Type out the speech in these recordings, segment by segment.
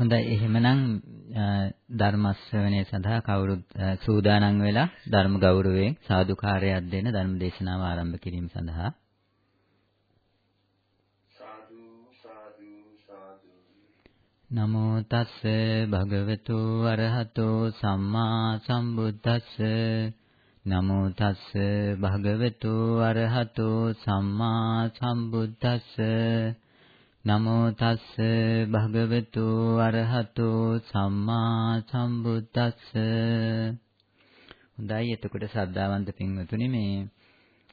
හොඳයි. එහෙමනම් ධර්ම ශ්‍රවණය සඳහා කවුරුත් සූදානම් වෙලා ධර්ම ගෞරවයෙන් සාදුකාරයක් දෙන ධර්ම දේශනාව ආරම්භ කිරීම සඳහා. නමෝ තස්ස භගවතු අරහතෝ සම්මා සම්බුද්දස්ස. නමෝ තස්ස භගවතු අරහතෝ සම්මා සම්බුද්දස්ස නමෝ තස්ස භගවතු අරහතෝ සම්මා සම්බුද්දස්ස. හොඳයි එතකොට ශ්‍රද්ධාවන්ත පින්වතුනි මේ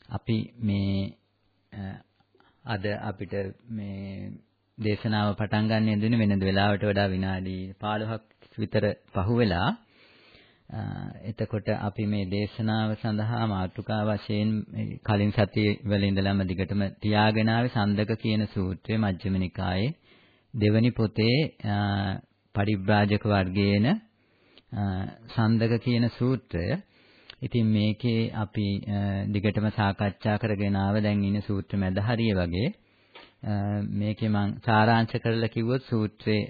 අපි මේ අද අපිට මේ දේශනාව පටන් ගන්න යෙදුනේ වෙනද වෙලාවට වඩා විනාඩි 15ක් විතර පහුවෙලා එතකොට අපි මේ දේශනාව සඳහා මාතෘකා වශයෙන් කලින් සතියේ වල ඉඳලම දිගටම තියාගෙන ආවේ සන්දක කියන සූත්‍රයේ මජ්ක්‍ධිම නිකායේ දෙවනි පොතේ පරිබ්‍රාජක වර්ගයේන සන්දක කියන සූත්‍රය. ඉතින් මේකේ අපි දිගටම සාකච්ඡා කරගෙන ආව දැන් ඉන්නේ සූත්‍ර මැද හරිය වගේ. මේකේ මම සාරාංශ කරලා කිව්වොත් සූත්‍රේ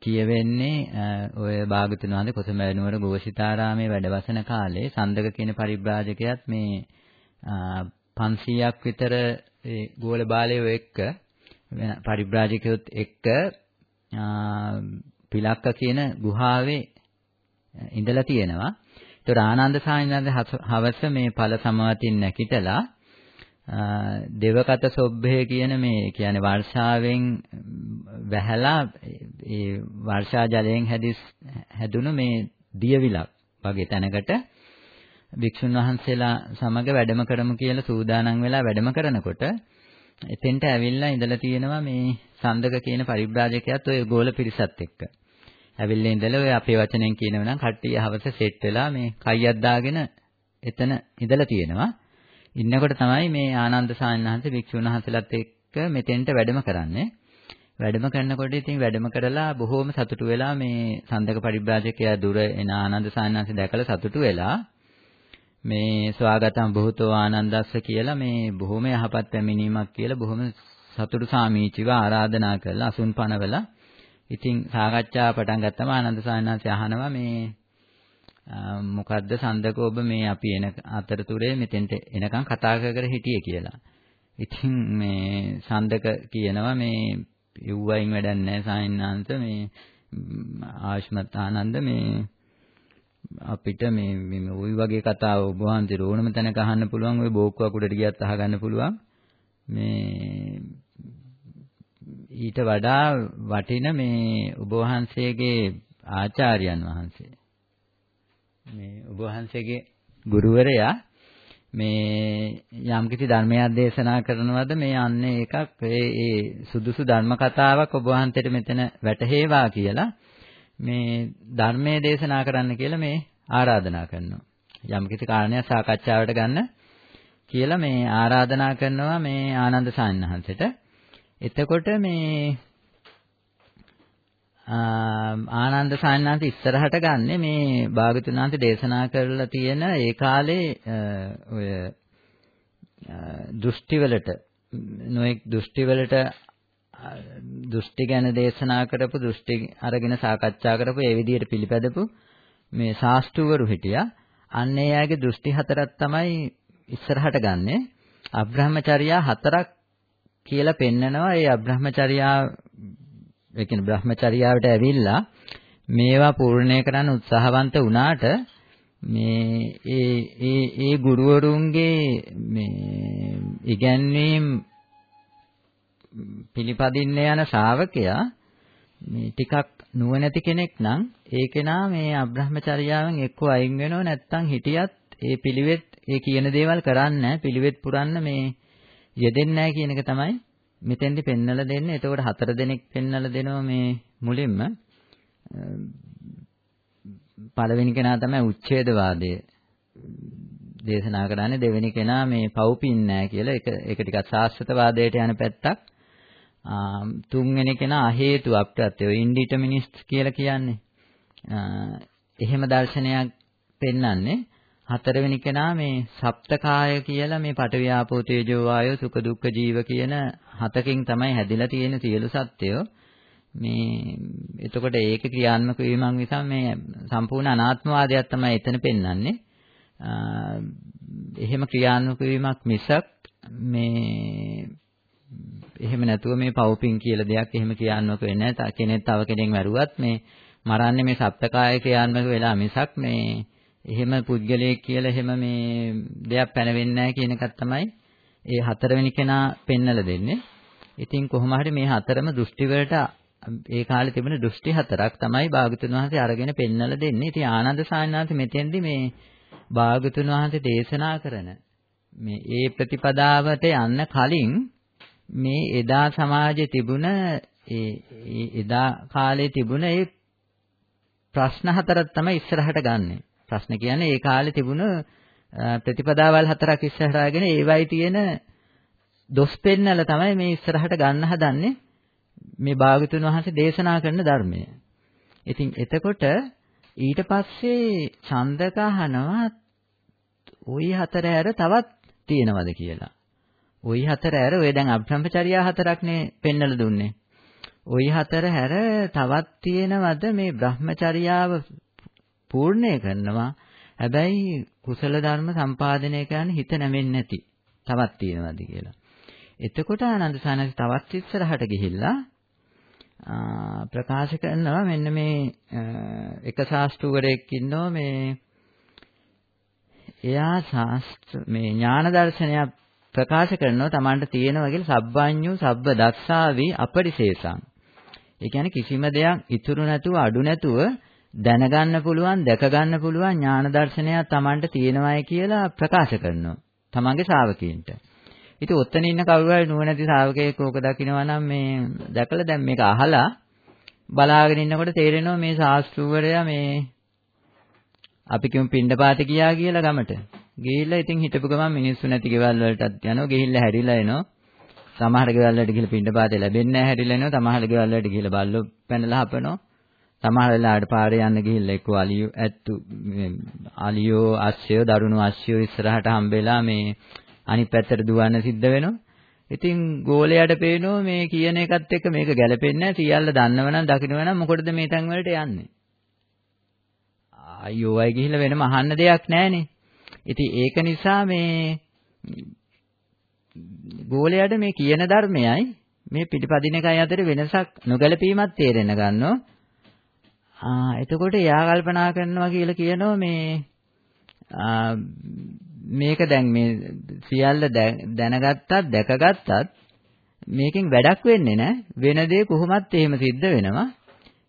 කියවෙන්නේ ඔය භාගතුන් වහන්සේ කොසඹෑ ගෝසිතාරාමේ වැඩවසන කාලේ සන්දක කියන පරිබ්‍රාජකයාත් මේ 500ක් විතර ඒ ගෝල බාලයෝ එක්ක පරිබ්‍රාජකයොත් එක්ක පිලක්ක කියන ගුහාවේ ඉඳලා තියෙනවා. ඒතර ආනන්ද සාමිනාද හවස මේ ඵල සමාවතින් නැකිටලා දෙවකත සොබ්බේ කියන මේ කියන්නේ වර්ෂාවෙන් වැහැලා ඒ වර්ෂා ජලයෙන් හැදිස් හැදුණු මේ දියවිලක් වගේ තැනකට භික්ෂුන් වහන්සේලා සමග වැඩම කරමු කියලා සූදානම් වෙලා වැඩම කරනකොට එතෙන්ට ඇවිල්ලා ඉඳලා තියෙනවා මේ සඳක කියන පරිබ්‍රාජකයාත් ඔය ගෝල පිරිසත් එක්ක. ඇවිල්ලා ඉඳලා ඔය අපේ වචනෙන් කියනවා නම් කට්ටිය හවස සෙට් වෙලා මේ කයියක් දාගෙන එතන ඉඳලා තියෙනවා. ඉන්නකොට තමයි මේ ආනන්ද සාමණේරහන්සේ භික්ෂුන් වහන්සේලාත් එක්ක මෙතෙන්ට වැඩම කරන්නේ. වැඩම කරනකොට ඉතින් වැඩම කරලා බොහෝම සතුටු වෙලා මේ සන්දක පරිබ්‍රාජකයා දුර එන ආනන්ද සාමණේරහන්සේ දැකලා සතුටු වෙලා මේ ස්වාගතම් බොහෝතෝ ආනන්දස්ස කියලා මේ බොහොම යහපත් පැමිණීමක් කියලා බොහොම සතුටු සාමීචිව ආරාධනා කරලා අසුන් පනවලා ඉතින් සාකච්ඡා පටන් ගත්තම ආනන්ද සාමණේරහන්සේ අහනවා මේ මොකද්ද සඳක ඔබ මේ අපි එන අතරතුරේ මෙතෙන්ට එනකන් කතා කර කර හිටියේ කියලා. ඉතින් මේ සඳක කියනවා මේ යුවයින් වැඩක් නැහැ සායන්නාන්ත මේ ආශ්මත් ආනන්ද මේ අපිට මේ මේ ওই වගේ කතා ඔබ වහන්සේ ඕනම තැනක අහන්න පුළුවන් ওই බෝක්කුවක් උඩට ගියත් අහගන්න පුළුවන් මේ ඊට වඩා වටින මේ ඔබ වහන්සේගේ ආචාර්යයන් වහන්සේ මේ ඔබ වහන්සේගේ ගුරුවරයා මේ යම්කිසි ධර්මයක් දේශනා කරනවද මේ අන්නේ එකක් ඒ ඒ සුදුසු ධර්ම කතාවක් ඔබ වහන්සේට මෙතන වැටහෙවා කියලා මේ ධර්මයේ දේශනා කරන්න කියලා මේ ආරාධනා කරනවා. යම්කිසි කාරණයක් සාකච්ඡාවට ගන්න කියලා මේ ආරාධනා කරනවා මේ ආනන්ද සාන්නහන්සේට. එතකොට මේ ආනන්ද සාන්නාන්ත ඉස්සරහට ගන්නෙ මේ භාගතුනාන්ත දේශනා කරලා තියෙන ඒ කාලේ ඔය දෘෂ්ටිවලට නොඑක් දෘෂ්ටිවලට දෘෂ්ටි ගැන දේශනා කරපු දෘෂ්ටි අරගෙන සාකච්ඡා කරපු ඒ විදිහට පිළිපැදපු මේ ශාස්ත්‍රවරු හිටියා. අන්න ඒ අයගේ දෘෂ්ටි හතරක් තමයි ඉස්සරහට ගන්නෙ. අබ්‍රහ්මචර්යා හතරක් කියලා පෙන්නනවා. ඒ අබ්‍රහ්මචර්යා ඒ කියන්නේ Brahmacharyaවට ඇවිල්ලා මේවා පූර්ණය කරන්න උත්සාහවන්ත වුණාට මේ ඒ ඒ ඒ ගුරුවරුන්ගේ මේ ඉගැන්වීම් පිළිපදින්න යන ශ්‍රාවකයා මේ ටිකක් නුවණැති කෙනෙක් නම් ඒ කෙනා මේ අබ්‍රහ්මචර්යාවෙන් එක්ක අයින් වෙනව නැත්තම් හිටියත් ඒ පිළිවෙත් ඒ කියන දේවල් කරන්නේ පිළිවෙත් පුරන්න මේ යෙදෙන්නේ නැහැ කියන එක තමයි මෙතෙන්දි පෙන්නලා දෙන්නේ. එතකොට හතර දෙනෙක් පෙන්නලා දෙනවා මේ මුලින්ම. පළවෙනි කෙනා තමයි උච්ඡේදවාදය දේශනා කරන්නේ. දෙවෙනි කෙනා මේ පව්පින් නැහැ කියලා. ඒක ඒක ටිකක් සාස්ත්‍රවාදයට යන පැත්තක්. තුන්වෙනි කෙනා හේතු අප්‍රත්‍ය ඉන්ඩිටර්මිනිස්ට් කියලා කියන්නේ. එහෙම දර්ශනයක් පෙන්වන්නේ හතරවෙනි කෙනා මේ සප්තකාය කියලා මේ පඨවි ආපෝ තේජෝ වායෝ සුඛ දුක්ඛ ජීව කියන හතකින් තමයි හැදිලා තියෙන සියලු සත්‍යය. මේ එතකොට ඒක ක්‍රියාත්මක වීමක් නිසා මේ සම්පූර්ණ අනාත්මවාදයක් තමයි එතන පෙන්වන්නේ. එහෙම ක්‍රියාත්මක වීමක් මිසක් මේ එහෙම නැතුව මේ පවුපින් කියලා දෙයක් එහෙම ක්‍රියාත්මක වෙන්නේ නැහැ. කෙනෙක් තව කෙනෙක් මරුවත් මේ මරන්නේ මේ සත්ත්වකාය ක්‍රියාත්මක වෙලා මිසක් මේ එහෙම පුද්ගලයෙක් කියලා එහෙම මේ දෙයක් පැනවෙන්නේ නැහැ කියන එකක් තමයි ඒ හතරවෙනි කෙනා පෙන්නලා දෙන්නේ. ඉතින් කොහොම හරි මේ හතරම දෘෂ්ටි වලට ඒ කාලේ තිබුණ දෘෂ්ටි හතරක් තමයි භාගතුන් වහන්සේ අරගෙන පෙන්නලා දෙන්නේ. ඉතින් ආනන්ද සාමණේරයන් මෙතෙන්දි මේ භාගතුන් වහන්සේ දේශනා කරන මේ ඒ ප්‍රතිපදාවට යන්න කලින් මේ එදා සමාජයේ තිබුණ ඒ එදා කාලේ තිබුණ ඒ ප්‍රශ්න හතරක් තමයි ඉස්සරහට ගන්නෙ. ප්‍රශ්න කියන්නේ ඒ කාලේ තිබුණ ප්‍රතිපදාවල් හතරක් ඉස්සරහාගෙන ඒවයි තියෙන දොස් පෙන්නල තමයි මේ ඉස්සරහට ගන්න හදන්නේ මේ භාගතුන් වහන්සේ දේශනා කරන ධර්මය. ඉතින් එතකොට ඊට පස්සේ ඡන්දක අහනවා ওই හතර ඇර තවත් තියෙනවද කියලා. ওই හතර ඇර ඔය දැන් අභ්‍රම්පචර්යා හතරක්නේ පෙන්නලා දුන්නේ. ওই හතර හැර තවත් තියෙනවද මේ බ්‍රහ්මචර්යාව පූර්ණේ කරනවා. හැබැයි කුසල ධර්ම සම්පාදනය කරන්න හිත නැමෙන්නේ නැති තවත් තියෙනවද කියලා. එතකොට ආනන්ද සානස් තවත් ඉස්සරහට ගිහිල්ලා ප්‍රකාශ කරනවා මෙන්න මේ එක ශාස්ත්‍රවරයෙක් ඉන්නෝ මේ එයා ශාස්ත්‍ර මේ ඥාන දර්ශනයක් ප්‍රකාශ කරනවා Tamanට තියෙනවා කියලා සබ්බඤ්ඤු සබ්බ දස්සාවි අපරිශේෂං. ඒ කියන්නේ කිසිම දෙයක් ඉතුරු නැතුව අඩු නැතුව දැනගන්න පුළුවන් දැක ගන්න පුළුවන් ඥාන දර්ශනයක් Tamanට තියෙනවායි කියලා ප්‍රකාශ කරනවා. Tamanගේ ශ්‍රාවකීන්ට. ඉතින් ඔතන ඉන්න කවුරු හරි නුවණැති ශ්‍රාවකයෙක් ඕක දකිනවා නම් මේ දැකලා දැන් මේක අහලා බලාගෙන ඉන්නකොට තේරෙනවා මේ ශාස්ත්‍රූවරයා මේ අපි කියමු පින්ඩපාතේ ගියා කියලා ගමට. ගිහිල්ලා ඉතින් හිටපු ගමන් මිනිස්සු නැති ගෙවල් වලටත් යනවා. ගිහිල්ලා හැරිලා එනවා. සමහර ගෙවල් වලට ගිහිල්ලා පින්ඩපාතේ ලැබෙන්නේ නැහැ හැරිලා එනවා. සමහර ගෙවල් වලට ගිහිල්ලා බල්ලෝ පැනලා හපනවා. සමහර වෙලාවට පාරේ යන්න ගිහිල්ලා එක්ක අලියෝ ඇත්තු අලියෝ අස්සයෝ දරුණු අස්සයෝ ඉස්සරහට හම්බෙලා මේ අනිත් පැත්තට දුවන්න සිද්ධ වෙනවා. ඉතින් ගෝලයට පේනෝ මේ කියන එකත් එක්ක මේක ගැලපෙන්නේ නැහැ. සියල්ල දන්නවනම් දකින්නවනම් මොකටද මේ තැන් වලට යන්නේ? අයියෝ අය ගිහිල්ලා වෙනම අහන්න දෙයක් නැහනේ. ඉතින් ඒක නිසා මේ ගෝලයට මේ කියන ධර්මයයි මේ පිටිපදින එකයි අතර වෙනසක් නොගැලපීමක් තේරෙන ගන්නවා. ආ එතකොට එයා කල්පනා කරනවා කියලා කියනවා මේ මේක දැන් මේ සියල්ල දැනගත්තත් දැකගත්තත් මේකෙන් වැඩක් වෙන්නේ නැහැ. වෙන දේ කොහොමත් එහෙම සිද්ධ වෙනවා.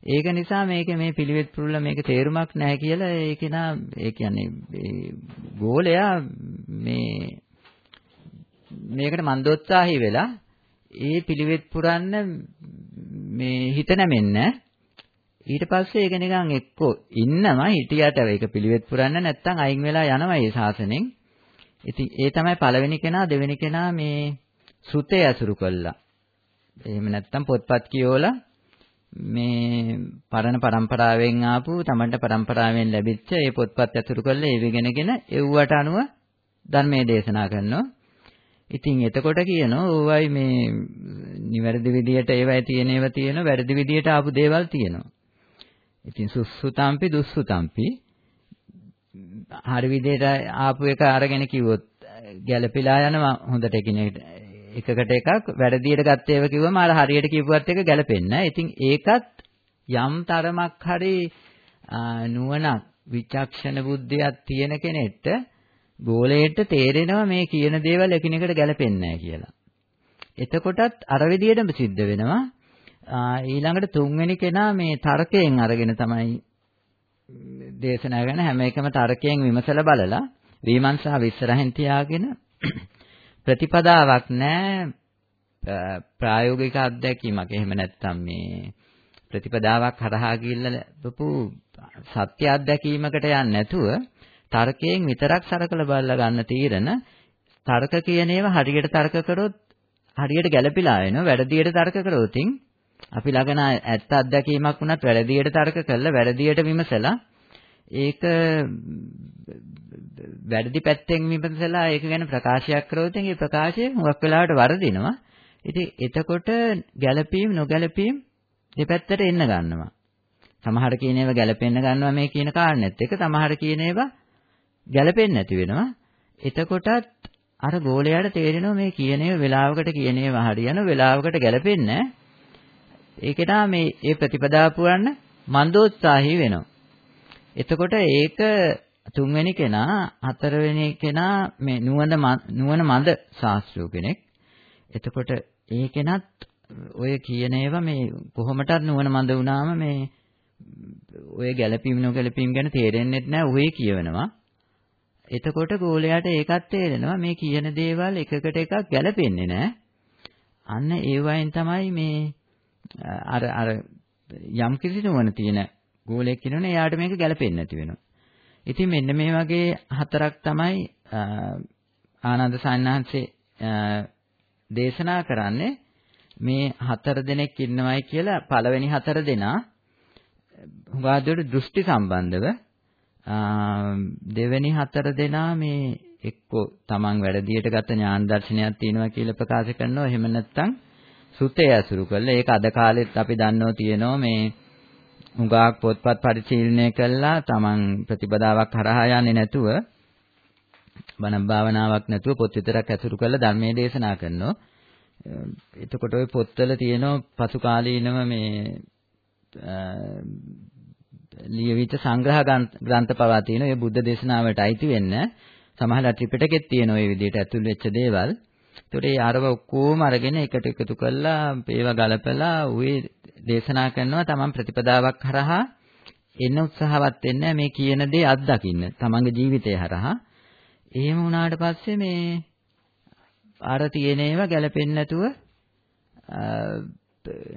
ඒක නිසා මේක මේ පිළිවෙත් පුරුල්ල මේක තේරුමක් නැහැ කියලා ඒක නා ඒ කියන්නේ ගෝලයා මේ මේකට මන්දෝත්සාහී වෙලා ඒ පිළිවෙත් පුරන්න මේ හිත නැමෙන්නේ ඊට පස්සේ ඒක නිකන් එක්කෝ ඉන්නම හිටියට ඒක පිළිවෙත් පුරන්න නැත්නම් අයින් වෙලා යනවා ඒ ශාසනයෙන්. ඉතින් ඒ තමයි පළවෙනි කෙනා දෙවෙනි කෙනා මේ සුතේ ඇසුරු කළා. එහෙම නැත්නම් පොත්පත් කියෝලා මේ පරණ પરම්පරාවෙන් ආපු තමන්ට પરම්පරාවෙන් ලැබිච්ච ඒ පොත්පත් ඇසුරු කරලා ඒව ඉගෙනගෙන එව්වට අනුව ධර්මයේ දේශනා කරනවා. ඉතින් එතකොට කියනවා ඕවයි මේ නිවැරදි විදියට ඒවයි තියෙන ඒවා තියෙනවා වැරදි විදියට ආපු දේවල් තියෙනවා. ඉතින් සුසුතම්පි දුස්සුතම්පි හරි විදිහට ආපු එක අරගෙන කිව්වොත් ගැළපීලා යනවා හොඳට එකිනෙකට එකකට එකක් වැරදියට ගත්ත ඒවා කිව්වම අර හරියට කියපුවත් එක ගැළපෙන්නේ නැහැ. ඉතින් ඒකත් යම් තරමක් හරි නුවණක් විචක්ෂණ බුද්ධියක් තියෙන කෙනෙක්ට ගෝලයට තේරෙනවා මේ කියන දේවල් එකිනෙකට ගැළපෙන්නේ නැහැ කියලා. එතකොටත් අර විදියටම සිද්ධ වෙනවා. ඊළඟට තුන්වෙනි කෙනා මේ තර්කයෙන් අරගෙන තමයි දේශනා කරන හැම එකම තර්කයෙන් විමසලා බලලා විමර්ශාව ඉස්සරහින් තියාගෙන ප්‍රතිපදාවක් නැහැ ප්‍රායෝගික අත්දැකීමක්. එහෙම නැත්නම් මේ ප්‍රතිපදාවක් හරහා ගිහිල්ලා ලැබපු සත්‍ය අත්දැකීමකට යන්නේ නැතුව තර්කයෙන් විතරක් සරකලා බලලා ගන්න තීරණ තර්ක කියන ඒවා හරියට තර්ක කරොත් හරියට ගැළපිලා වෙනවා වැරදියට තර්ක කරොතින් අපි ළඟන ඇත්ත අත්දැකීමක් වුණත් වැරදියට තර්ක කළා වැරදියට විමසලා ඒක වැරදි පැත්තෙන් විමසලා ඒක ගැන ප්‍රකාශයක් කරොත් ඒ ප්‍රකාශය හුඟක් වෙලාවට වරදිනවා. ඉතින් එතකොට ගැළපීම් නොගැළපීම් දෙපැත්තට එන්න ගන්නවා. සමහර කියන ඒවා ගැලපෙන්න ගන්නවා මේ කියන කාරණෙත් එක සමහර කියන ඒවා ගැලපෙන්නේ නැති වෙනවා. එතකොටත් අර ගෝලයාට තේරෙනවා මේ කියන ඒවා වෙලාවකට කියන ඒවා හරියන වෙලාවකට ගැලපෙන්නේ ඒකට මේ ඒ ප්‍රතිපදාව පුරන්න මන්දෝත්සාහී වෙනවා. එතකොට ඒක තුන්වෙනි කෙනා හතරවෙනි කෙනා මේ නුවණ නුවණ මන්ද ශාස්ත්‍රූ කෙනෙක්. එතකොට ඒ කෙනත් ඔය කියන ඒවා මේ කොහොමටත් නුවණ මන්ද වුණාම මේ ඔය ගැළපීම් නොගැළපීම් ගැන තේරෙන්නේ නැහැ ඔය කියවනවා. එතකොට ගෝලයාට ඒකත් තේරෙනවා මේ කියන දේවල් එකකට එකක් ගැළපෙන්නේ නැහැ. අන්න ඒ වයින් තමයි මේ අර අර යම් කිසි නුවණ තියෙන ගෝලයක් කියනවනේ එයාට මේක ගැළපෙන්නේ නැති වෙනවා. ඉතින් මෙන්න මේ වගේ හතරක් තමයි ආනන්ද සාන්නාංශේ දේශනා කරන්නේ මේ හතර දෙනෙක් ඉන්නවයි කියලා පළවෙනි හතර දෙනා හුඟාදුවට දෘෂ්ටි සම්බන්ධව දෙවෙනි හතර දෙනා මේ එක්කෝ තමන් වැඩදියට ගත ඥාන දර්ශනයක් තියෙනවා කියලා ප්‍රකාශ කරනවා එහෙම නැත්නම් සුතේ ඇසුරු කළා. ඒක අද කාලෙත් අපි දන්නෝ තියෙනවා මේ හුඟාක් පොත්පත් පරිශීලනය කළා තමන් ප්‍රතිපදාවක් හරහා යන්නේ නැතුව බණ භාවනාවක් නැතුව පොත් විතරක් ඇසුරු කරලා ධර්මයේ දේශනා කරනවා. එතකොට ওই පොත්වල තියෙන පසු කාලීනව මේ ලියවිත සංග්‍රහ ග්‍රන්ථ පවා තියෙන ඔය බුද්ධ දේශනාවට අයිති වෙන්න සමහර ත්‍රිපිටකෙත් තියෙන ඔය විදිහට ඇතුල් වෙච්ච දේවල්. ඒතකොට ඒ අරව ඔක්කොම අරගෙන එකට එකතු කරලා ඒවා ගලපලා උවේ දේශනා කරනවා තමන් ප්‍රතිපදාවක් හරහා එන්න උත්සාහවත් වෙන්න මේ කියන දේ අත්දකින්න තමන්ගේ ජීවිතය හරහා. එහෙම වුණාට පස්සේ මේ අර තියෙන ඒවා ගැලපෙන්නේ නැතුව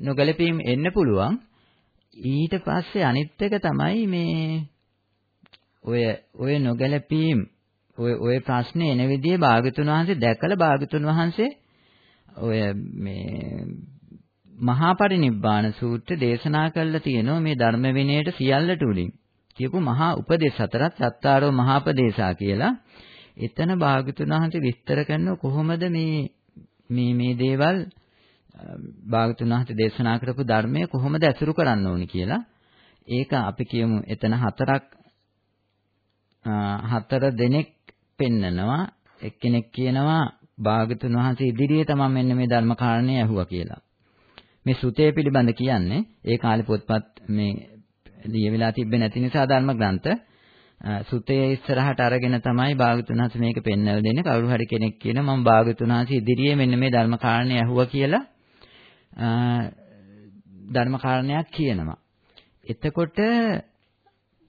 නොගැලපීම් එන්න පුළුවන්. ඊට පස්සේ අනිත් එක තමයි මේ ඔය ඔය නොගැලපීම් ඔය ඔය ප්‍රශ්නේ එන විදිහේ භාගතුන් වහන්සේ දැකලා භාගතුන් වහන්සේ ඔය මේ මහා පරිනිබ්බාන සූත්‍ර දේශනා කළා තියෙනවා මේ ධර්ම විනයට සියල්ලට උලින් කියපු මහා උපදේශ හතරක් සත්තාරෝ මහා උපදේශා කියලා එතන භාගතුන් වහන්සේ විස්තර කරන කොහොමද මේ මේ මේ දේවල් භාගතුන් වහන්සේ දේශනා කරපු ධර්මය කොහොමද ඇසුරු කරන්න ඕනි කියලා. ඒක අපි කියමු එතන හතරක් හතර දෙනෙක් පෙන්නනවා. එක්කෙනෙක් කියනවා භාගතුන් වහන්සේ ඉදිරියේ තමයි මෙන්න මේ ධර්ම කාරණේ ඇහුවා කියලා. මේ සුතේ පිළිබඳ කියන්නේ ඒ කාලේ පොත්පත් මේ ලියවිලා තිබෙන්නේ නැති නිසා ධර්ම ග්‍රන්ථ සුතේ ඉස්සරහට අරගෙන තමයි භාගතුන් වහන්සේ මේක පෙන්වලා දෙන්නේ. කවුරු හරි කෙනෙක් කියන මම භාගතුන් වහන්සේ ඉදිරියේ මෙන්න මේ ධර්ම කාරණේ ඇහුවා කියලා ධර්ම කාරණයක් කියනවා. එතකොට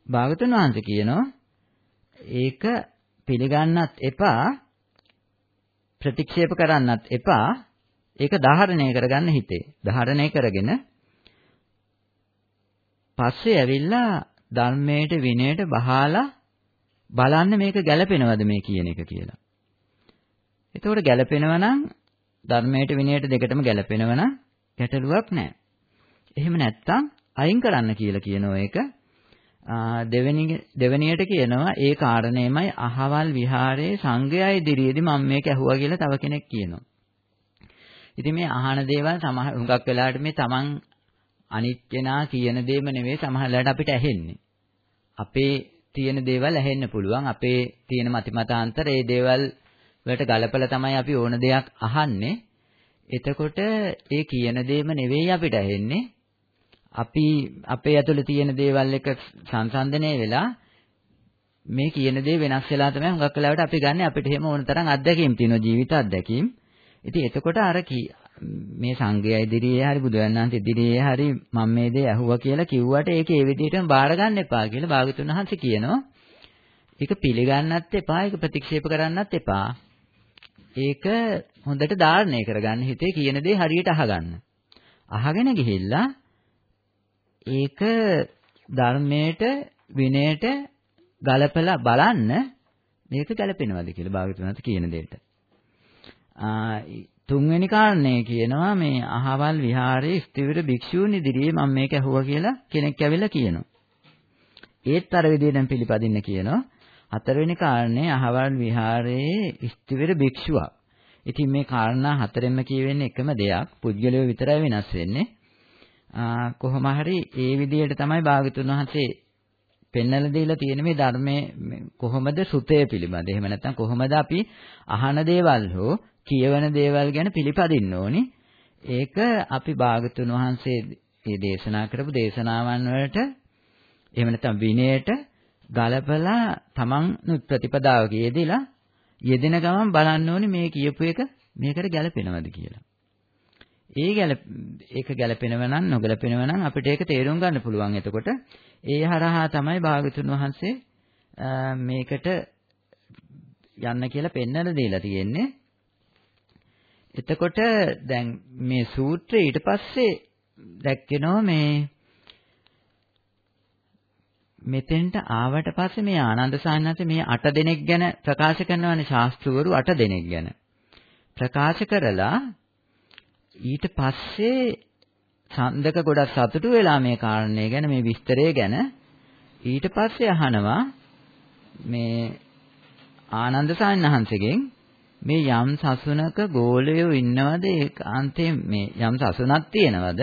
භාගතුන් වහන්සේ කියනවා ඒක පිළිගන්නත් එපා ප්‍රතික්ෂේප කරන්නත් එපා ඒක ධාරණය කරගන්න හිතේ. ධාරණය කරගෙන පස්සේ ඇවිල්ලා ධර්මයට විනයට බහලා බලන්න මේක ගැළපෙනවද මේ කියන එක කියලා. එතකොට ගැළපෙනවා නම් ධර්මයට විනයට දෙකටම ගැළපෙනවා නම් ගැටලුවක් නැහැ. එහෙම නැත්තම් අයින් කරන්න කියලා කියනවා ඒක. දෙවෙනි දෙවෙනියට කියනවා ඒ කාරණේමයි අහවල් විහාරයේ සංඝයා ඉදිරියේදී මම මේක ඇහුවා කියලා තව කෙනෙක් කියනවා. ඉතින් මේ අහන දේවල් සමහර හුඟක් වෙලාවට මේ Taman අනිත්‍යනා කියන දේම නෙවෙයි සමහරලාට අපිට ඇහෙන්නේ. අපේ තියෙන දේවල් ඇහෙන්න පුළුවන්. අපේ තියෙන මතිමතාන්තර ඒ දේවල් වලට ගලපලා තමයි අපි ඕන දෙයක් අහන්නේ. එතකොට ඒ කියන දේම නෙවෙයි අපිට ඇහෙන්නේ. අපි අපේ ඇතුළේ තියෙන දේවල් එක සංසන්දනය වෙලා මේ කියන දේ වෙනස් වෙලා තමයි හුඟක් වෙලාවට අපි ගන්න අපිට එහෙම ඕන තරම් අත්දැකීම් තියෙනවා ජීවිත අත්දැකීම්. ඉතින් එතකොට අර මේ සංගය ඉදිරියේ හරි බුදුන් වහන්සේ ඉදිරියේ හරි මම මේ දේ ඇහුවා කියලා කිව්වට ඒක ඒ විදිහටම බාර ගන්න එපා කියලා භාගතුන් වහන්සේ කියනවා. ඒක පිළිගන්නත් එපා, ඒක ප්‍රතික්ෂේප කරන්නත් එපා. ඒක හොඳට ධාරණය කරගන්න හිතේ කියන දේ හරියට අහගන්න. අහගෙන ගිහිල්ලා ඒක ධර්මයට විනයට ගලපලා බලන්න මේක ගැලපෙනවද කියලා භාගතුනාත් කියන දෙයට. තුන්වෙනි කාරණේ කියනවා මේ අහවල් විහාරයේ ස්ථවිර භික්ෂූන් ඉදිරියේ මම මේක ඇහුවා කියලා කෙනෙක් ඇවිල්ලා කියනවා. ඒත් අර විදිහටම පිළිපදින්න කියනවා. හතරවෙනි කාරණේ අහවල් විහාරයේ ස්ථවිර භික්ෂුවක්. ඉතින් මේ කාරණා හතරෙන්ම කියවෙන්නේ එකම දෙයක්. පුද්ගලයෝ විතරයි වෙනස් වෙන්නේ. කොහොම හරි ඒ විදිහට තමයි භාගතුන් වහන්සේ පෙන්වලා දීලා තියෙන මේ ධර්මයේ කොහොමද සුතය පිළිබඳ. එහෙම නැත්නම් කොහොමද අපි අහන දේවල් හෝ කියවන දේවල් ගැන පිළිපදින්න ඕනි. ඒක අපි භාගතුන් වහන්සේ මේ දේශනා කරපු දේශනාවන් වලට එහෙම නැත්නම් විනයට ගලපලා තමන් ප්‍රතිපදාවක යෙදিলা යෙදෙන ගමන් බලන්න ඕනේ මේ කියපු එක මේකට ගැලපෙනවද කියලා. ඒ ගැල ඒක ගැලපෙනව නම් නොගැලපෙනව නම් අපිට ඒක තේරුම් ගන්න පුළුවන්. එතකොට ඒ හරහා තමයි භාගතුන් වහන්සේ මේකට යන්න කියලා පෙන්වලා දීලා තියෙන්නේ. එතකොට දැන් මේ සූත්‍රය ඊට පස්සේ දැක්කෙනවා මේ මෙතෙන්ට ආවට පස්සේ මේ ආනන්ද සාන්නත් මේ අට දෙනෙක් ගැන ප්‍රකාශ කරනවානේ ශාස්ත්‍රවරු අට දෙනෙක් ගැන. ප්‍රකාශ කරලා ඊට පස්සේ සඳක ගොඩක් සතුටු වෙලා මේ කාරණේ ගැන මේ විස්තරය ගැන ඊට පස්සේ අහනවා මේ ආනන්ද සාන්නහන්සේගෙන් මේ යම් සසුනක ගෝලයෝ ඉන්නවද? ඒකාන්තයෙන් මේ යම් සසුනක් තියෙනවද?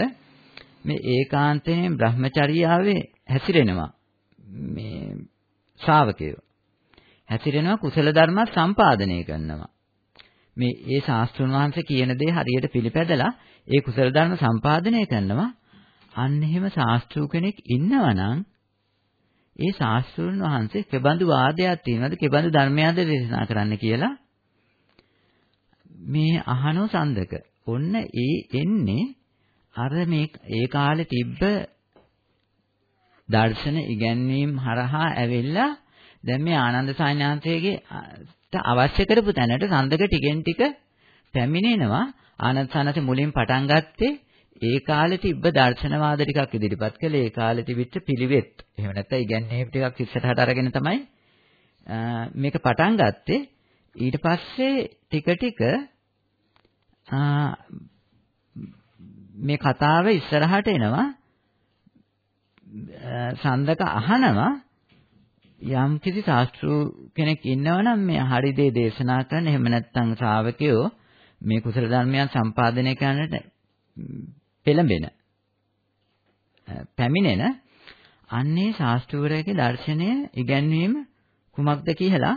මේ ඒකාන්තයෙන් Brahmacharyaවේ හැසිරෙනවා මේ ශ්‍රාවකයෝ. හැසිරෙනවා කුසල ධර්ම සම්පාදනය කරනවා. මේ ඒ ශාස්ත්‍රුන් වහන්සේ කියන දේ හරියට පිළිපැදලා ඒ කුසල ධර්ම සම්පාදනය කරනවා. අන්න එහෙම ශාස්ත්‍රු කෙනෙක් ඉන්නවනම් ඒ ශාස්ත්‍රුන් වහන්සේ කෙබඳු වාදයක් තියෙනවද? කෙබඳු ධර්මයක්ද දේශනා කරන්න කියලා? මේ අහනෝ සඳක ඔන්න ඒ එන්නේ අර මේ ඒ කාලේ තිබ්බ දර්ශන ඉගැන්වීම් හරහා ඇවිල්ලා දැන් මේ ආනන්ද සායනාන්තයේගේ අවශ්‍ය කරපු තැනට සඳක ටිකෙන් ටික පැමිණෙනවා ආනන්ද සානස මුලින් පටන් ගත්තේ ඒ කාලේ තිබ්බ දර්ශනවාද ටිකක් ඉදිරිපත් කළේ ඒ කාලේ තිබිච්ච පිළිවෙත්. එහෙම නැත්නම් ඉගැන්වීම් ටිකක් ඉස්සරහට අරගෙන තමයි මේක පටන් ගත්තේ. ඊට පස්සේ ටික ටික මේ කතාව ඉස්සරහට එනවා. සඳක අහනවා යම් කිසි ශාස්ත්‍රු කෙනෙක් ඉන්නවනම් මේ හරි දේ දේශනා කරන එහෙම නැත්නම් ශ්‍රාවකයෝ මේ කුසල ධර්මයන් සම්පාදනය කරන්නට පෙළඹෙන පැමිණෙන අන්නේ ශාස්ත්‍රවරයාගේ දර්ශනය ඉගැන්වීම කුමක්ද කියලා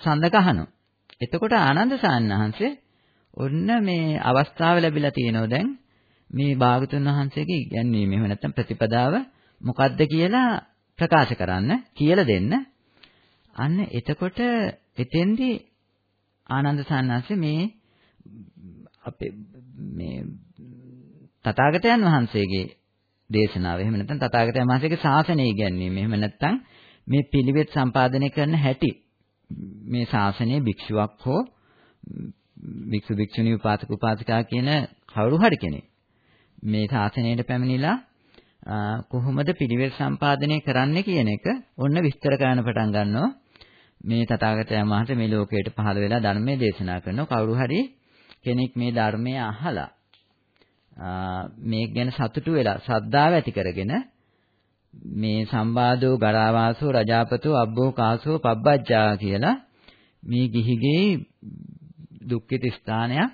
සඳක අහනවා. එතකොට ආනන්ද සාන්නහන්සේ ඔන්න මේ අවස්ථාව ලැබිලා තියෙනවා දැන් මේ භාගතුන් වහන්සේගේ ඉගැන්වීම එහෙම නැත්නම් ප්‍රතිපදාව මොකද්ද කියලා ප්‍රකාශ කරන්න කියලා දෙන්න. අන්න එතකොට එතෙන්දී ආනන්ද සාන්නාංශ මේ අපේ මේ තථාගතයන් වහන්සේගේ දේශනාව එහෙම නැත්නම් තථාගතයන් වහන්සේගේ ශාසනය ඉගැන්වීම එහෙම නැත්නම් මේ පිළිවෙත් සම්පාදනය කරන හැටි මේ ශාසනයේ භික්ෂුවක් හෝ භික්ෂු භික්ෂුණී උපාසක උපාසිකා කියන කවුරු හරි කෙනෙක් මේ ශාසනයට පැමිණිලා කොහොමද පිළිවෙත් සම්පාදනය කරන්නේ කියන එක ඔන්න විස්තර කරන්න පටන් ගන්නවා. මේ තථාගතයන් වහන්සේ මේ ලෝකයට පහළ වෙලා ධර්මයේ දේශනා කරනවා. කවුරු හරි කෙනෙක් මේ ධර්මය අහලා මේක ගැන සතුටු වෙලා ශ්‍රද්ධාව ඇති කරගෙන මේ සම්බාධෝ ගරාවාසෝ රජාපතෝ අබ්බෝ කාසෝ පබ්බජ්ජා කියලා මේ ගිහිගේ දුක්ඛිත ස්ථානයක්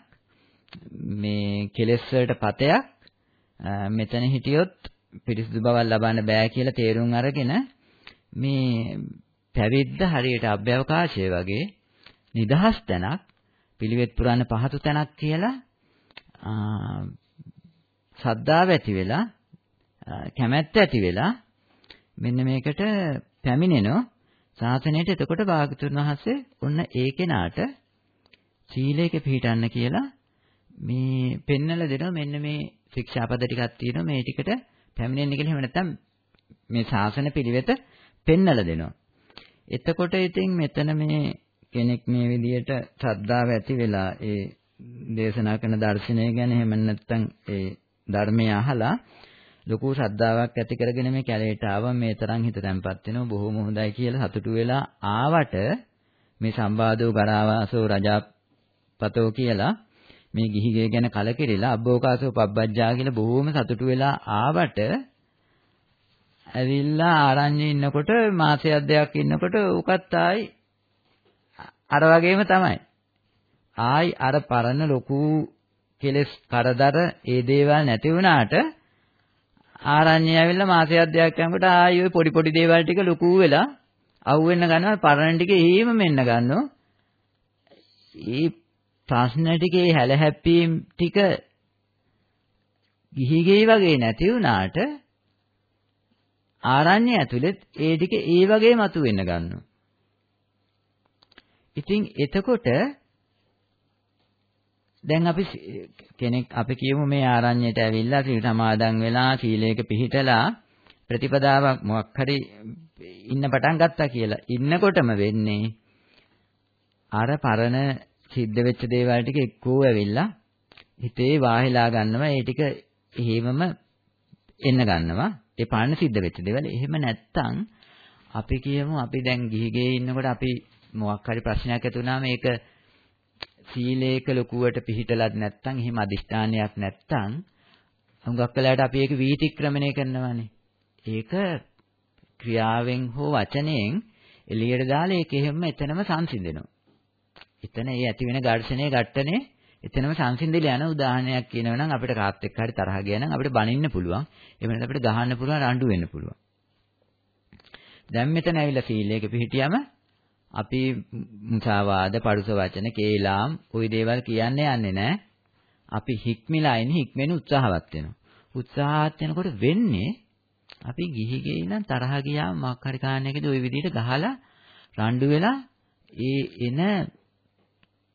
මේ කෙලෙස් වලට පතයක් මෙතන හිටියොත් පිරිසිදු බවක් ලබන්න බෑ කියලා තේරුම් අරගෙන මේ පැවිද්ද හරියට අභ්‍යවකාශය වගේ නිදහස් තැනක් පිළිවෙත් පුරන්න පහසු තැනක් කියලා සද්ධාව ඇති වෙලා කැමැත්ත ඇති වෙලා මෙන්න මේකට පැමිණෙනෝ ශාසනයට එතකොට භාගතුන් වහන්සේ ඔන්න ඒ කෙනාට සීලයක පිළිටන්න කියලා මේ පෙන්නලා දෙනවා. මෙන්න මේ ශික්ෂාපද ටිකක් තියෙනවා මේ ටිකට පැමිණෙන්න කියලා එහෙම නැත්නම් මේ ශාසන පිළිවෙත පෙන්නලා දෙනවා. එතකොට ඉතින් මෙතන මේ කෙනෙක් මේ විදියට ශ්‍රද්ධාව ඇති වෙලා ඒ දේශනා කරන දර්ශනය ගැන එහෙම නැත්නම් ඒ ධර්මය අහලා ලොකු ශ්‍රද්ධාවක් ඇති කරගෙන මේ කැලේට ආවම මේ තරම් හිත තැම්පත් වෙනවා බොහොම හොඳයි කියලා සතුටු වෙලා ආවට මේ සම්බාධෝ ගරාවාසෝ රජාපතෝ කියලා මේ ගිහිගේ ගැන කලකිරිලා අබ්බෝකාසෝ පබ්බජ්ජා කියලා බොහොම සතුටු වෙලා ආවට ඇවිල්ලා ආරණ්‍යේ ඉන්නකොට මාසයක් දෙකක් ඉන්නකොට උකත් ආයි අර වගේම තමයි. ආයි අර පරණ ලොකු කෙලස් කරදර ඒ දේවල් නැති වුණාට ආරණ්‍ය ඇවිල්ලා මාසයක් දෙකක් යනකොට ආයෙ ওই පොඩි පොඩි දේවල් ටික ලොකු වෙලා අහුවෙන්න ගන්නවා පරණ ටික එහෙම මෙන්න ගන්නවා. ඒ ප්‍රශ්න ටිකේ හැලහැප්පීම් ටික ගිහිගෙයි වගේ නැති වුණාට ආරණ්‍ය ඇතුළෙත් ඒ ටික ඒ වගේ මතුවෙන්න ගන්නවා. ඉතින් එතකොට දැන් අපි කෙනෙක් අපි කියමු මේ ආරණ්‍යයට ඇවිල්ලා සීල සමාදන් වෙලා සීලයක පිහිටලා ප්‍රතිපදාවක් මොකක් හරි ඉන්න පටන් ගත්තා කියලා. ඉන්නකොටම වෙන්නේ අර පරණ සිද්ධ වෙච්ච දේවල් ටික එක්කෝ ඇවිල්ලා හිතේ වාහිලා ගන්නවා. ඒ ටික එහෙමම එන්න ගන්නවා. ඒ පාන්න සිද්ධ වෙච්ච දේවල්. එහෙම නැත්තම් අපි කියමු අපි දැන් ගිහිගේ ඉන්නකොට අපි මොකක් හරි ප්‍රශ්නයක් ඇති වුණාම ඒක සීලේක ලකුවට පිළිහිටලත් නැත්තම් එහෙම අදිෂ්ඨානයක් නැත්තම් හුඟක් වෙලාවට අපි ඒක වීතික්‍රමණය කරනවානේ. ඒක ක්‍රියාවෙන් හෝ වචනයෙන් එළියට දාලා ඒක එහෙම එතනම සංසිඳෙනවා. එතන ඒ ඇති වෙන ඝර්ෂණයේ ඝට්ටනේ එතනම සංසිඳිලා යන උදාහරණයක් කියනවා නම් අපිට කාත් එක්ක හරි තරහ ගියා නම් අපිට බනින්න පුළුවන්. එහෙම නැත්නම් අපිට ගහන්න පුළුවන් රණ්ඩු වෙන්න පුළුවන්. දැන් මෙතන ඇවිල්ලා සීලයක පිහිටියම අපි මුසාවාද, පරුස වචන, කේලාම්, ওই දේවල් කියන්නේ යන්නේ නැහැ. අපි හික්මිලා ඉන්නේ හික්මෙන උත්සාහවත් වෙනවා. උත්සාහවත් වෙනකොට වෙන්නේ අපි ගිහි ගේ ඉඳන් තරහ ගියාම මොකක් හරි කාරණයකදී ওই විදිහට ගහලා රණ්ඩු වෙලා ඒ එන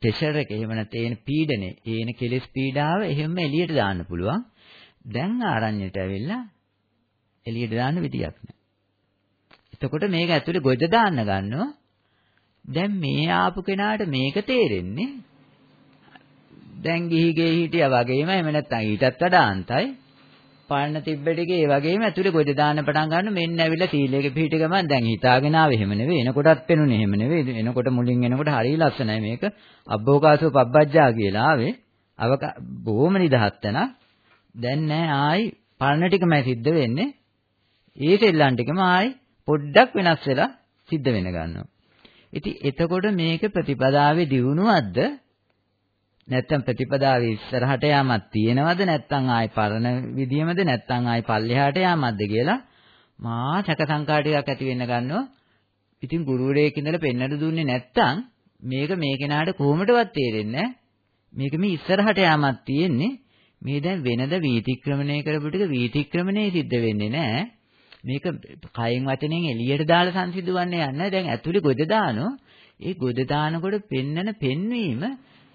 ප්‍රෙෂර් එක එහෙම නැත්නම් එන පීඩනේ, එන කෙලස් පීඩාව එහෙම එළියට දාන්න පුළුවන්. දැන් ආරණ්‍යයට ඇවිල්ලා එළියට දාන්න විදියක් නැහැ. එතකොට මේක ඇතුලේ ගොජ දාන්න ගන්නවා. දැන් මේ ආපු කෙනාට මේක තේරෙන්නේ දැන් ගිහි ගේ හිටියා වගේම එහෙම නැත්නම් ඊටත් වඩා අන්තයි පාන්න තිබ්බ ටිකේ ඒ වගේම ඇතුලේ ගොඩ දාන්න පටන් ගන්න. මෙන්න ඇවිල්ලා සීලයක පිහිට ගමන් දැන් හිතාගෙන ආවේ. එහෙම නෙවෙයි. එනකොටත් පෙනුනේ එහෙම නෙවෙයි. එනකොට මුලින් එනකොට හරිය ලස්සනයි මේක. අබ්බෝකාසෝ පබ්බජ්ජා කියලා ආවේ. අවක බොහොම නිදහස් තැන දැන් නෑ ආයි පාන්න ටිකමයි සිද්ධ වෙන්නේ. ඒ සෙල්ලම් ටිකම ආයි පොඩ්ඩක් වෙනස් වෙලා සිද්ධ වෙන ගන්නවා. ඉතින් එතකොට මේක ප්‍රතිපදාවේ දියුණුවක්ද? නැත්තම් ප්‍රතිපදාවේ ඉස්සරහට යාමක් තියෙනවද නැත්තම් ආයි පරණ විදියමද නැත්තම් ආයි පල්ලෙහාට යාමක්ද කියලා මා සැක සංකා ටිකක් ඇති වෙන්න ගන්නවා. ඉතින් ගුරුවරයෙක් ඉඳලා පෙන්වන්න දුන්නේ නැත්තම් මේක මේ කෙනාට කොහොමදවත් තේරෙන්නේ මේක මේ ඉස්සරහට යාමක් තියෙන්නේ. මේ දැන් වෙනද වීතික්‍රමණය කරපු ටික වීතික්‍රමණය සිද්ධ වෙන්නේ නැහැ. මේක කයෙන් වචනෙන් එළියට දාලා සංසිඳවන්නේ යන්නේ දැන් ඇතුලේ ගොඩ දානෝ. ඒ ගොඩ දානකොට පෙන්නන පෙන්වීම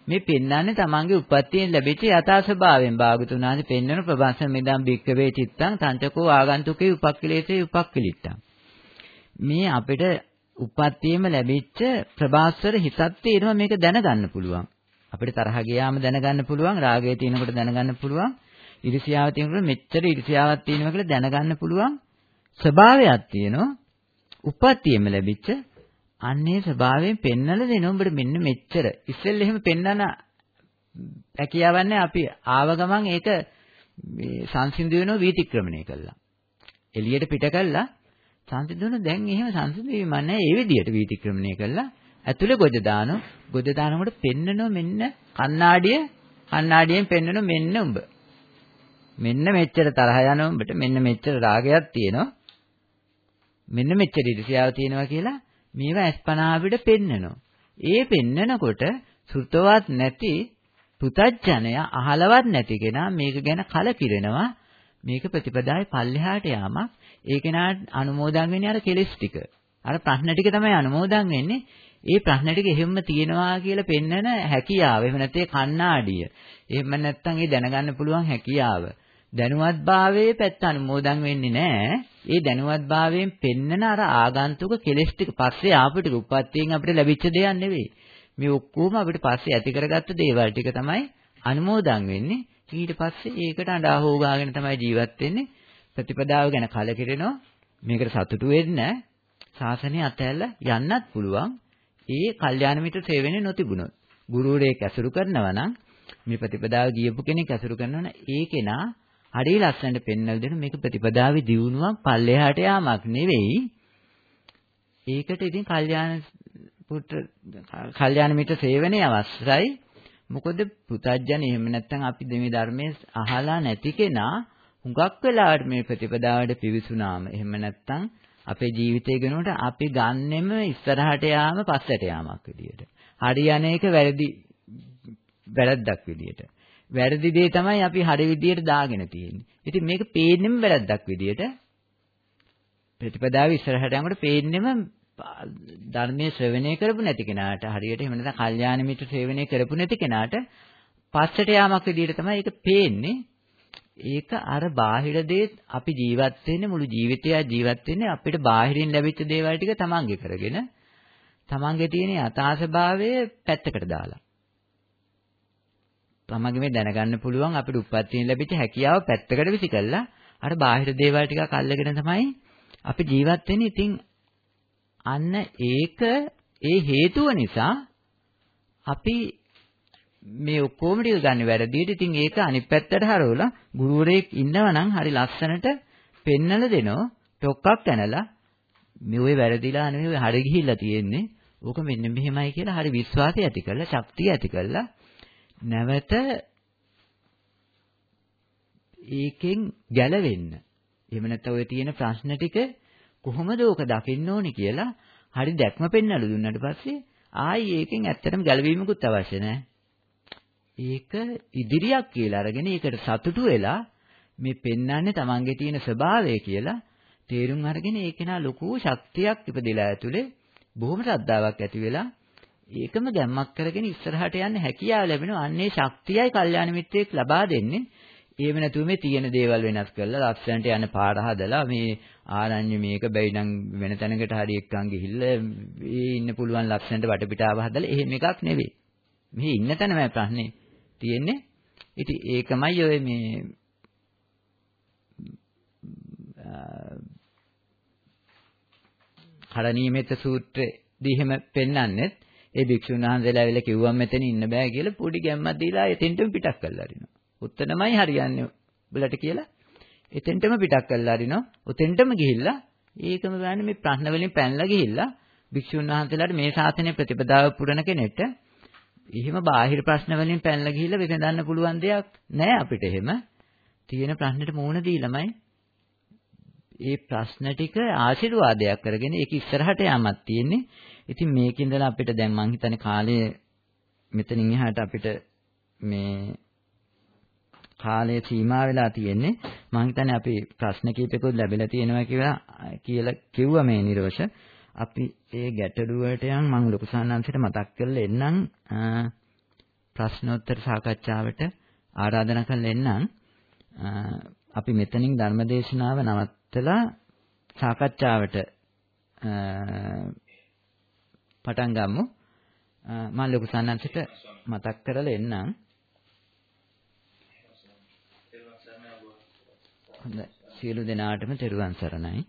මේ පෙන්වන්නේ තමන්ගේ උපත්තියෙන් ලැබිච්ච යථා ස්වභාවයෙන්. භාගතුන් වහන්සේ පෙන්වන ප්‍රබන්ස මිදම් බික්කවේ චිත්තං තංචකෝ ආගන්තුකේ උපක්ඛලේසේ උපක්ඛලිට්ටං මේ අපිට උපත්තියෙම ලැබිච්ච ප්‍රබාස්වර හිතක් තියෙනවා මේක දැනගන්න පුළුවන්. අපිට තරහ ගියාම දැනගන්න පුළුවන් රාගය තියෙනකොට දැනගන්න පුළුවන් ඉරිසියාව තියෙනකොට මෙච්චර ඉරිසියාවක් තියෙනවා කියලා දැනගන්න පුළුවන්. ස්වභාවයක් තියෙනවා. උපත්තියෙම ලැබිච්ච අන්නේ ස්වභාවයෙන් පෙන්නලා දෙන උඹට මෙන්න මෙච්චර. ඉස්සෙල්ල එහෙම පෙන්නන හැකියාවක් අපි ආව ගමන් ඒක මේ සංසිඳ වෙනව වීතික්‍රමණය කළා. එළියට පිට කළා සංසිඳුන දැන් එහෙම සංසිඳීම නැහැ ඒ විදිහට වීතික්‍රමණය කළා. ඇතුලේ ගොජ දානවා. ගොජ දානකොට පෙන්නනවා මෙන්න කණ්ණාඩිය කණ්ණාඩියෙන් පෙන්නනවා මෙන්න උඹ. මෙන්න මෙච්චර තරහ යන උඹට මෙන්න මෙච්චර රාගයක් තියෙනවා. මෙන්න මෙච්චර ඉරිසියාව තියෙනවා කියලා මේවා අස්පනා අපිට පෙන්නනවා. ඒ පෙන්නනකොට සෘතවත් නැති පුතඥය අහලවත් නැති කෙනා මේක ගැන කලකිරෙනවා. මේක ප්‍රතිපදාවේ පල්ලෙහාට යාමක්. ඒ කෙනාට අනුමෝදන් වෙන්නේ අර කෙලෙස් ටික. අර ප්‍රශ්න ටික තමයි අනුමෝදන් වෙන්නේ. ඒ ප්‍රශ්න ටික එහෙම්ම තියෙනවා කියලා පෙන්නන හැකියාව. එහෙම නැත්නම් කණ්ණාඩිය. එහෙම නැත්නම් ඒ දැනගන්න පුළුවන් හැකියාව. දැනුවත්භාවයේ පැත්ත අනුමෝදන් වෙන්නේ නැහැ. ඒ දැනුවත්භාවයෙන් පෙන්නන අර ආගන්තුක කෙලෙස් ටික පස්සේ ආපිට උප්පත්තියෙන් අපිට ලැබිච්ච දෙයක් නෙවෙයි. මේ ඔක්කොම අපිට පස්සේ ඇති කරගත්ත දේවල් ටික තමයි අනුමෝදන් වෙන්නේ. ඊට පස්සේ ඒකට අඬා හොගාගෙන තමයි ජීවත් වෙන්නේ. ප්‍රතිපදාව ගැන කලකිරෙනවා. මේකට සතුටු වෙන්න ශාසනය අතහැරලා යන්නත් පුළුවන්. ඒ කල්යාණ මිත්‍ර සේවනයේ නොතිබුණොත්. ගුරුවරයෙක් ඇසුරු කරනවා නම් මේ ප්‍රතිපදාව ගියපු කෙනෙක් ඇසුරු කරනවා නම් ඒ කෙනා හරිය ලස්සනට පෙන්වලා දෙන මේක ප්‍රතිපදාවේ දියුණුවක් පල්ලෙහාට යාමක් නෙවෙයි. ඒකට ඉතින් කල්යාණ පුත්‍ර කල්යාණ මිත්‍ර සේවනයේ අවශ්‍යයි. මොකද පුතඥ එහෙම නැත්නම් අපි මේ ධර්මයේ අහලා නැති කෙනා හුඟක් වෙලාවට මේ ප්‍රතිපදාවට පිවිසුනාම එහෙම නැත්නම් අපේ ජීවිතය ගනනකොට අපි ගන්නෙම ඉස්සරහට යාම පස්සට යාමක් විදියට. හරියන එක වැරදි වැරද්දක් විදියට. වැරදි දේ තමයි අපි හරි විදියට දාගෙන තියෙන්නේ. ඉතින් මේක පේන්නෙම වැරද්දක් විදියට. ප්‍රතිපදාව ඉස්සරහට යනකොට පේන්නෙම ධර්මයේ ශ්‍රවණය කරපු නැති කෙනාට හරියට එහෙම නැත්නම් කල්යාණ මිත්‍ර ශ්‍රවණය කරපු නැති කෙනාට පස්සට යාමක් විදියට තමයි ඒක පේන්නේ. ඒක අර බාහිර දේ අපි ජීවත් වෙන්නේ මුළු ජීවිතය ජීවත් වෙන්නේ අපිට බාහිරින් ලැබිච්ච දේවල් ටික තමන්ගේ කරගෙන තමන්ගේ තියෙන යථාස්වභාවය පැත්තකට දාලා තමන්ගේ මේ දැනගන්න පුළුවන් අපිට උප්පත්තියෙන් ලැබිච්ච හැකියාව පැත්තකට විසි කළා අර බාහිර දේවල් ටිකක් අල්ලගෙන තමයි අපි ජීවත් වෙන්නේ ඉතින් අන්න ඒක ඒ හේතුව නිසා අපි මේ ඔක්කොම ටික ගන්න වැරදියට. ඉතින් ඒක අනිත් පැත්තට හරවලා ගුරුවරයෙක් ඉන්නවනම් හරි ලස්සනට පෙන්නලා දෙනවා. ටොක්ක්ක් කනලා මේ ඔය වැරදිලා නෙවෙයි ඔය හරි ගිහිල්ලා තියෙන්නේ. ඕක මෙන්න මෙහෙමයි කියලා හරි විශ්වාසය ඇති කරලා ශක්තිය ඇති කරලා නැවත ඒකෙන් ගැලවෙන්න. එහෙම නැත්නම් ඔය තියෙන ප්‍රශ්න ටික කොහොමද ඕක දකින්න ඕනි කියලා හරි දැක්ම පෙන්වලා දුන්නාට පස්සේ ආයි ඒකෙන් ඇත්තටම ගැලවීමකුත් අවශ්‍ය නැහැ. ඒක ඉදිරියක් කියලා අරගෙන ඒකට සතුටු වෙලා මේ පෙන්වන්නේ Tamange තියෙන ස්වභාවය කියලා තේරුම් අරගෙන ඒකේනා ලොකු ශක්තියක් ඉපදෙලා ඇතුලේ බොහොම ශ්‍රද්ධාවක් ඇති වෙලා ඒකම ගැම්මක් කරගෙන ඉස්සරහට යන්න හැකියාව ලැබෙනවා. අන්නේ ශක්තියයි කල්යාණ මිත්‍රයෙක් ලබා දෙන්නේ. ඒව නැතුව මේ තියෙන දේවල් වෙනස් කරලා ලස්සනට යන පාර හදලා මේ ආරණ්‍ය මේක බැයි නම් වෙන තැනකට හරි එක්කන් ගිහිල්ලා ඒ ඉන්න පුළුවන් ලස්සනට වටපිටාව හදලා එහෙම එකක් නෙවෙයි. මේ ඉන්න තැනමයි ප්‍රශ්නේ. තියෙන්නේ. ඉතින් ඒකමයි ඔය මේ කරණීයමෙත සූත්‍රයේදී එහෙම පෙන්වන්නේ ඒ භික්ෂුන් වහන්සේලා ඇවිල්ලා කිව්වම් මෙතන ඉන්න බෑ කියලා පොඩි ගැම්මක් දීලා එතෙන්ටම පිටක් කරලා අරිනවා. උත්තනමයි හරියන්නේ උඹලට කියලා එතෙන්ටම පිටක් කරලා අරිනවා. උතෙන්ටම ගිහිල්ලා ඒකම ගන්න මේ ප්‍රශ්න වලින් පැනලා ගිහිල්ලා භික්ෂුන් වහන්සේලාට මේ ශාසනය ප්‍රතිපදාව පුරන කෙනෙක්ට එහෙම බාහිර ප්‍රශ්න වලින් පැනලා ගිහිල්ලා විසඳන්න පුළුවන් දෙයක් නෑ අපිට එහෙම. තියෙන ප්‍රශ්නෙට මූණ දීලාමයි ඒ ප්‍රශ්න ටික ආශිර්වාදයක් කරගෙන ඒක ඉස්සරහට යamak තියෙන්නේ. ඉතින් මේකින්දලා අපිට දැන් මං හිතන්නේ කාලය මෙතනින් එහාට අපිට මේ කාලය සීමා වෙලා තියෙන්නේ. මං හිතන්නේ අපි ප්‍රශ්න කීපයකුත් ලැබිලා තියෙනවා කියලා කියලා කිව්වා මේ නිරෝෂ. අපි ඒ ගැටලුවට යන් මම ලොකු සාන්නාංශයට මතක් කරලා එන්නම් ප්‍රශ්නෝත්තර සාකච්ඡාවට ආරාධනා කරලා එන්නම් අපි මෙතනින් ධර්මදේශනාව නවත්තලා සාකච්ඡාවට පටන් ගමු. මම ලොකු සාන්නාංශයට මතක් කරලා එන්නම්. හොඳයි. සියලු දෙනාටම තෙරුවන් සරණයි.